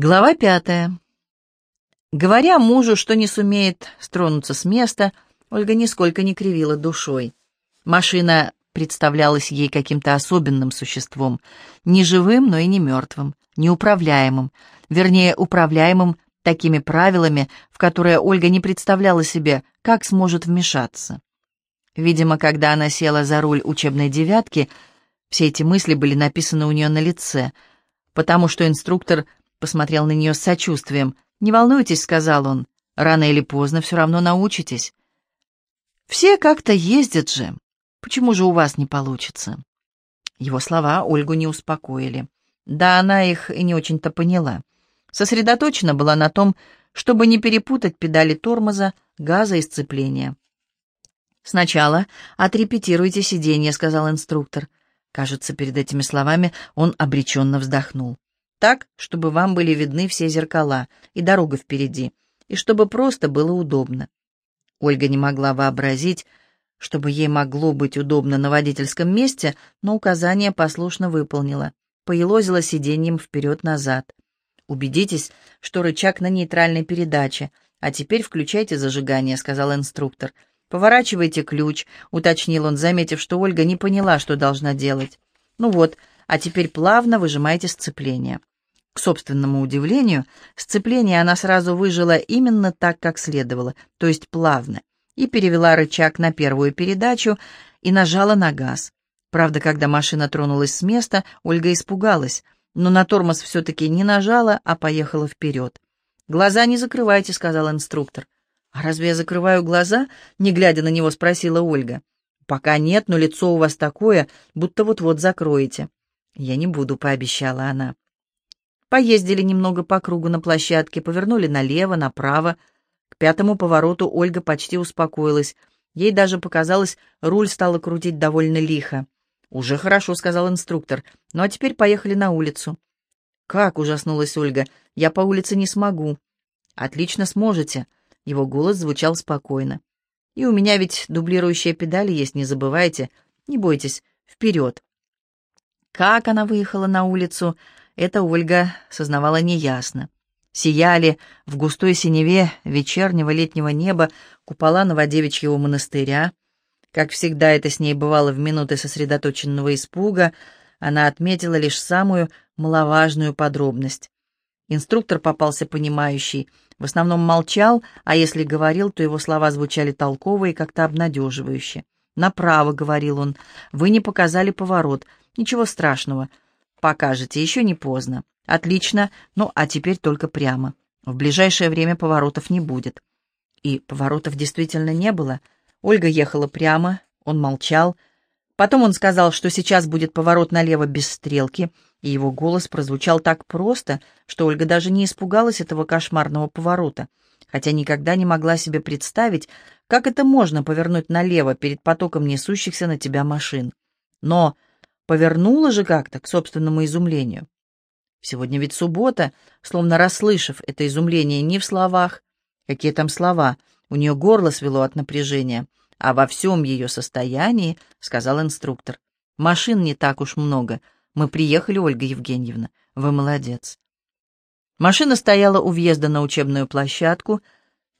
Глава пятая. Говоря мужу, что не сумеет стронуться с места, Ольга нисколько не кривила душой. Машина представлялась ей каким-то особенным существом, не живым, но и не мертвым, неуправляемым, вернее, управляемым такими правилами, в которые Ольга не представляла себе, как сможет вмешаться. Видимо, когда она села за руль учебной девятки, все эти мысли были написаны у нее на лице, потому что инструктор посмотрел на нее с сочувствием. «Не волнуйтесь», — сказал он, — «рано или поздно все равно научитесь». «Все как-то ездят же. Почему же у вас не получится?» Его слова Ольгу не успокоили. Да, она их и не очень-то поняла. Сосредоточена была на том, чтобы не перепутать педали тормоза, газа и сцепления. «Сначала отрепетируйте сиденье», — сказал инструктор. Кажется, перед этими словами он обреченно вздохнул так, чтобы вам были видны все зеркала и дорога впереди, и чтобы просто было удобно. Ольга не могла вообразить, чтобы ей могло быть удобно на водительском месте, но указание послушно выполнила, поелозила сиденьем вперед-назад. «Убедитесь, что рычаг на нейтральной передаче, а теперь включайте зажигание», — сказал инструктор. «Поворачивайте ключ», — уточнил он, заметив, что Ольга не поняла, что должна делать. «Ну вот, а теперь плавно выжимайте сцепление». К собственному удивлению, сцепление она сразу выжила именно так, как следовало, то есть плавно, и перевела рычаг на первую передачу и нажала на газ. Правда, когда машина тронулась с места, Ольга испугалась, но на тормоз все-таки не нажала, а поехала вперед. «Глаза не закрывайте», — сказал инструктор. «А разве я закрываю глаза?» — не глядя на него, спросила Ольга. «Пока нет, но лицо у вас такое, будто вот-вот закроете». «Я не буду», — пообещала она. Поездили немного по кругу на площадке, повернули налево, направо. К пятому повороту Ольга почти успокоилась. Ей даже показалось, руль стало крутить довольно лихо. «Уже хорошо», — сказал инструктор. «Ну а теперь поехали на улицу». «Как?» — ужаснулась Ольга. «Я по улице не смогу». «Отлично сможете». Его голос звучал спокойно. «И у меня ведь дублирующие педали есть, не забывайте. Не бойтесь, вперед». Как она выехала на улицу, это Ольга сознавала неясно. Сияли в густой синеве вечернего летнего неба купола Новодевичьего монастыря. Как всегда это с ней бывало в минуты сосредоточенного испуга, она отметила лишь самую маловажную подробность. Инструктор попался понимающий, в основном молчал, а если говорил, то его слова звучали толково и как-то обнадеживающе. «Направо», — говорил он, — «вы не показали поворот. Ничего страшного. Покажете, еще не поздно. Отлично, ну а теперь только прямо. В ближайшее время поворотов не будет. И поворотов действительно не было. Ольга ехала прямо, он молчал. Потом он сказал, что сейчас будет поворот налево без стрелки, и его голос прозвучал так просто, что Ольга даже не испугалась этого кошмарного поворота, хотя никогда не могла себе представить, как это можно повернуть налево перед потоком несущихся на тебя машин. Но Повернула же как-то, к собственному изумлению. Сегодня ведь суббота, словно расслышав это изумление не в словах. Какие там слова? У нее горло свело от напряжения. А во всем ее состоянии, — сказал инструктор, — машин не так уж много. Мы приехали, Ольга Евгеньевна. Вы молодец. Машина стояла у въезда на учебную площадку.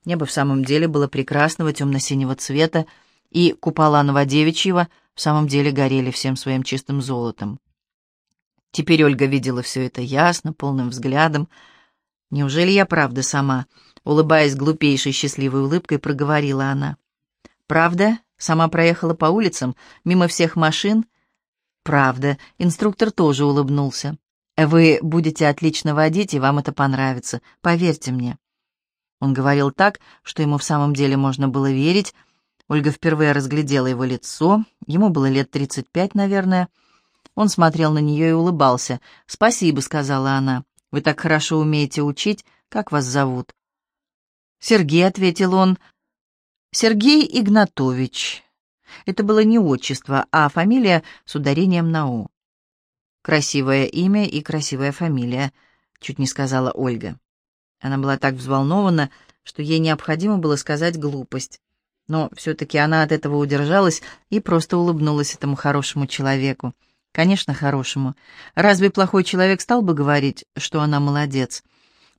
Небо в самом деле было прекрасного темно-синего цвета, и купола Новодевичьего в самом деле горели всем своим чистым золотом. Теперь Ольга видела все это ясно, полным взглядом. «Неужели я правда сама?» Улыбаясь глупейшей счастливой улыбкой, проговорила она. «Правда? Сама проехала по улицам, мимо всех машин?» «Правда». Инструктор тоже улыбнулся. «Вы будете отлично водить, и вам это понравится, поверьте мне». Он говорил так, что ему в самом деле можно было верить, Ольга впервые разглядела его лицо. Ему было лет тридцать пять, наверное. Он смотрел на нее и улыбался. «Спасибо», — сказала она. «Вы так хорошо умеете учить. Как вас зовут?» «Сергей», — ответил он. «Сергей Игнатович». Это было не отчество, а фамилия с ударением на «у». «Красивое имя и красивая фамилия», — чуть не сказала Ольга. Она была так взволнована, что ей необходимо было сказать глупость. Но все-таки она от этого удержалась и просто улыбнулась этому хорошему человеку. Конечно, хорошему. Разве плохой человек стал бы говорить, что она молодец?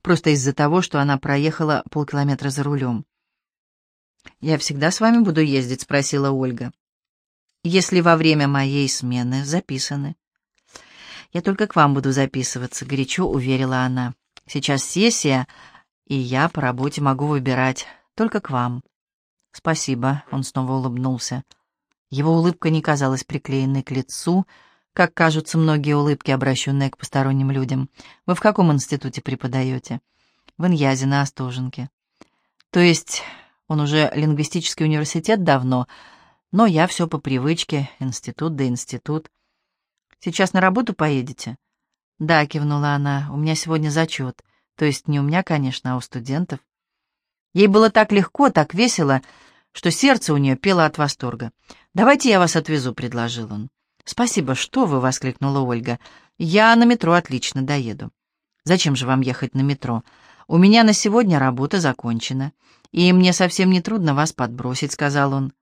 просто из-за того, что она проехала полкилометра за рулем. «Я всегда с вами буду ездить?» — спросила Ольга. «Если во время моей смены записаны». «Я только к вам буду записываться», — горячо уверила она. «Сейчас сессия, и я по работе могу выбирать. Только к вам». «Спасибо», — он снова улыбнулся. Его улыбка не казалась приклеенной к лицу, как кажутся многие улыбки, обращенные к посторонним людям. «Вы в каком институте преподаете?» «В Иньязе, на Остоженке». «То есть он уже лингвистический университет давно, но я все по привычке, институт да институт». «Сейчас на работу поедете?» «Да», — кивнула она, — «у меня сегодня зачет. То есть не у меня, конечно, а у студентов». Ей было так легко, так весело, что сердце у нее пело от восторга. «Давайте я вас отвезу», — предложил он. «Спасибо, что вы!» — воскликнула Ольга. «Я на метро отлично доеду». «Зачем же вам ехать на метро? У меня на сегодня работа закончена, и мне совсем не трудно вас подбросить», — сказал он.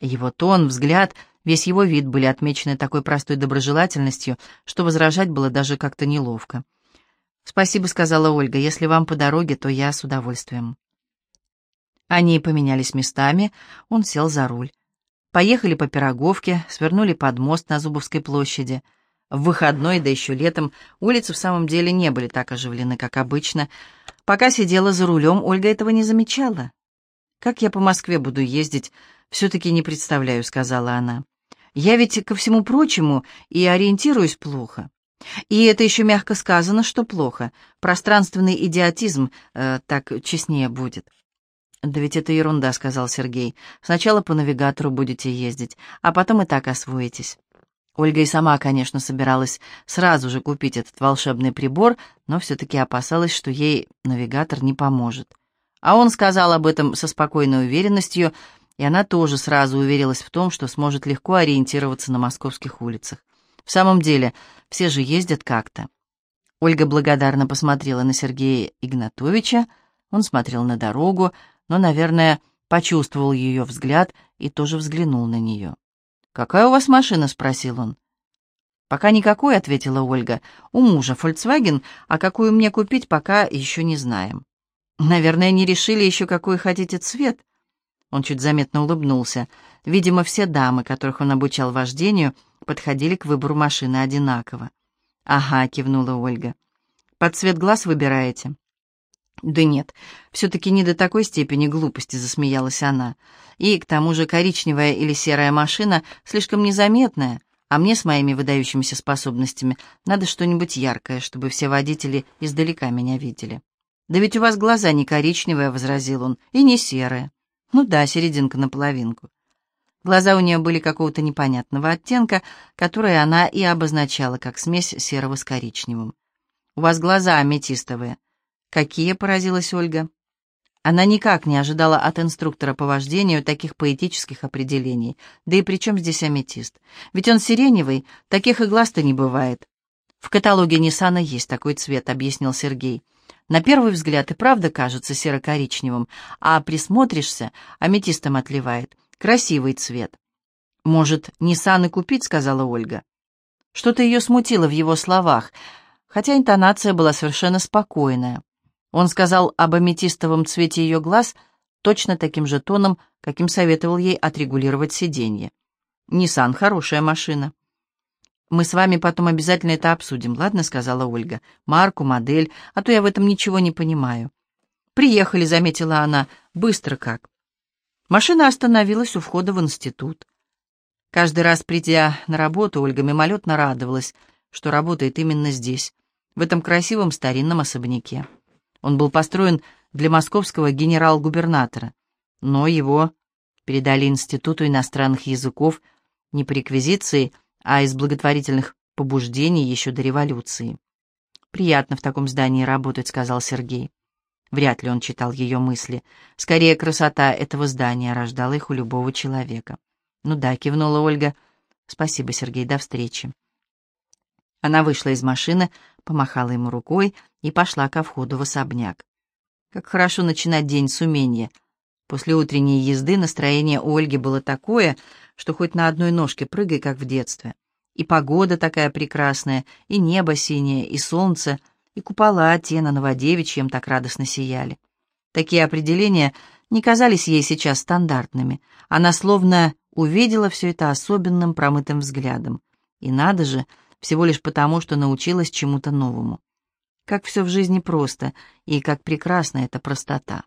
Его тон, взгляд, весь его вид были отмечены такой простой доброжелательностью, что возражать было даже как-то неловко. «Спасибо», — сказала Ольга. «Если вам по дороге, то я с удовольствием». Они поменялись местами, он сел за руль. Поехали по Пироговке, свернули под мост на Зубовской площади. В выходной, да еще летом, улицы в самом деле не были так оживлены, как обычно. Пока сидела за рулем, Ольга этого не замечала. «Как я по Москве буду ездить, все-таки не представляю», — сказала она. «Я ведь, ко всему прочему, и ориентируюсь плохо. И это еще мягко сказано, что плохо. Пространственный идиотизм, э, так честнее будет». «Да ведь это ерунда», — сказал Сергей. «Сначала по навигатору будете ездить, а потом и так освоитесь». Ольга и сама, конечно, собиралась сразу же купить этот волшебный прибор, но все-таки опасалась, что ей навигатор не поможет. А он сказал об этом со спокойной уверенностью, и она тоже сразу уверилась в том, что сможет легко ориентироваться на московских улицах. В самом деле, все же ездят как-то. Ольга благодарно посмотрела на Сергея Игнатовича, он смотрел на дорогу, но, наверное, почувствовал ее взгляд и тоже взглянул на нее. «Какая у вас машина?» — спросил он. «Пока никакой», — ответила Ольга. «У мужа Volkswagen, а какую мне купить, пока еще не знаем». «Наверное, не решили еще, какой хотите цвет?» Он чуть заметно улыбнулся. Видимо, все дамы, которых он обучал вождению, подходили к выбору машины одинаково. «Ага», — кивнула Ольга. «Под цвет глаз выбираете?» «Да нет, все-таки не до такой степени глупости», — засмеялась она. «И, к тому же, коричневая или серая машина слишком незаметная, а мне с моими выдающимися способностями надо что-нибудь яркое, чтобы все водители издалека меня видели». «Да ведь у вас глаза не коричневые», — возразил он, — «и не серые». «Ну да, серединка на половинку». Глаза у нее были какого-то непонятного оттенка, который она и обозначала как смесь серого с коричневым. «У вас глаза аметистовые», «Какие?» — поразилась Ольга. Она никак не ожидала от инструктора по вождению таких поэтических определений. Да и при чем здесь аметист? Ведь он сиреневый, таких и глаз-то не бывает. В каталоге Ниссана есть такой цвет, объяснил Сергей. На первый взгляд и правда кажется серо-коричневым, а присмотришься, аметистом отливает. Красивый цвет. «Может, Ниссан купить?» — сказала Ольга. Что-то ее смутило в его словах, хотя интонация была совершенно спокойная. Он сказал об аметистовом цвете ее глаз точно таким же тоном, каким советовал ей отрегулировать сиденье. «Ниссан — хорошая машина». «Мы с вами потом обязательно это обсудим, ладно?» — сказала Ольга. «Марку, модель, а то я в этом ничего не понимаю». «Приехали», — заметила она, — «быстро как». Машина остановилась у входа в институт. Каждый раз, придя на работу, Ольга мимолетно радовалась, что работает именно здесь, в этом красивом старинном особняке. Он был построен для московского генерал-губернатора, но его передали Институту иностранных языков не по реквизиции, а из благотворительных побуждений еще до революции. «Приятно в таком здании работать», — сказал Сергей. Вряд ли он читал ее мысли. Скорее, красота этого здания рождала их у любого человека. «Ну да», — кивнула Ольга. «Спасибо, Сергей, до встречи». Она вышла из машины, помахала ему рукой и пошла ко входу в особняк. Как хорошо начинать день с умения. После утренней езды настроение у Ольги было такое, что хоть на одной ножке прыгай, как в детстве. И погода такая прекрасная, и небо синее, и солнце. и купола те на Новодевичьем так радостно сияли. Такие определения не казались ей сейчас стандартными. Она словно увидела все это особенным промытым взглядом. И надо же, всего лишь потому, что научилась чему-то новому. Как все в жизни просто, и как прекрасна эта простота.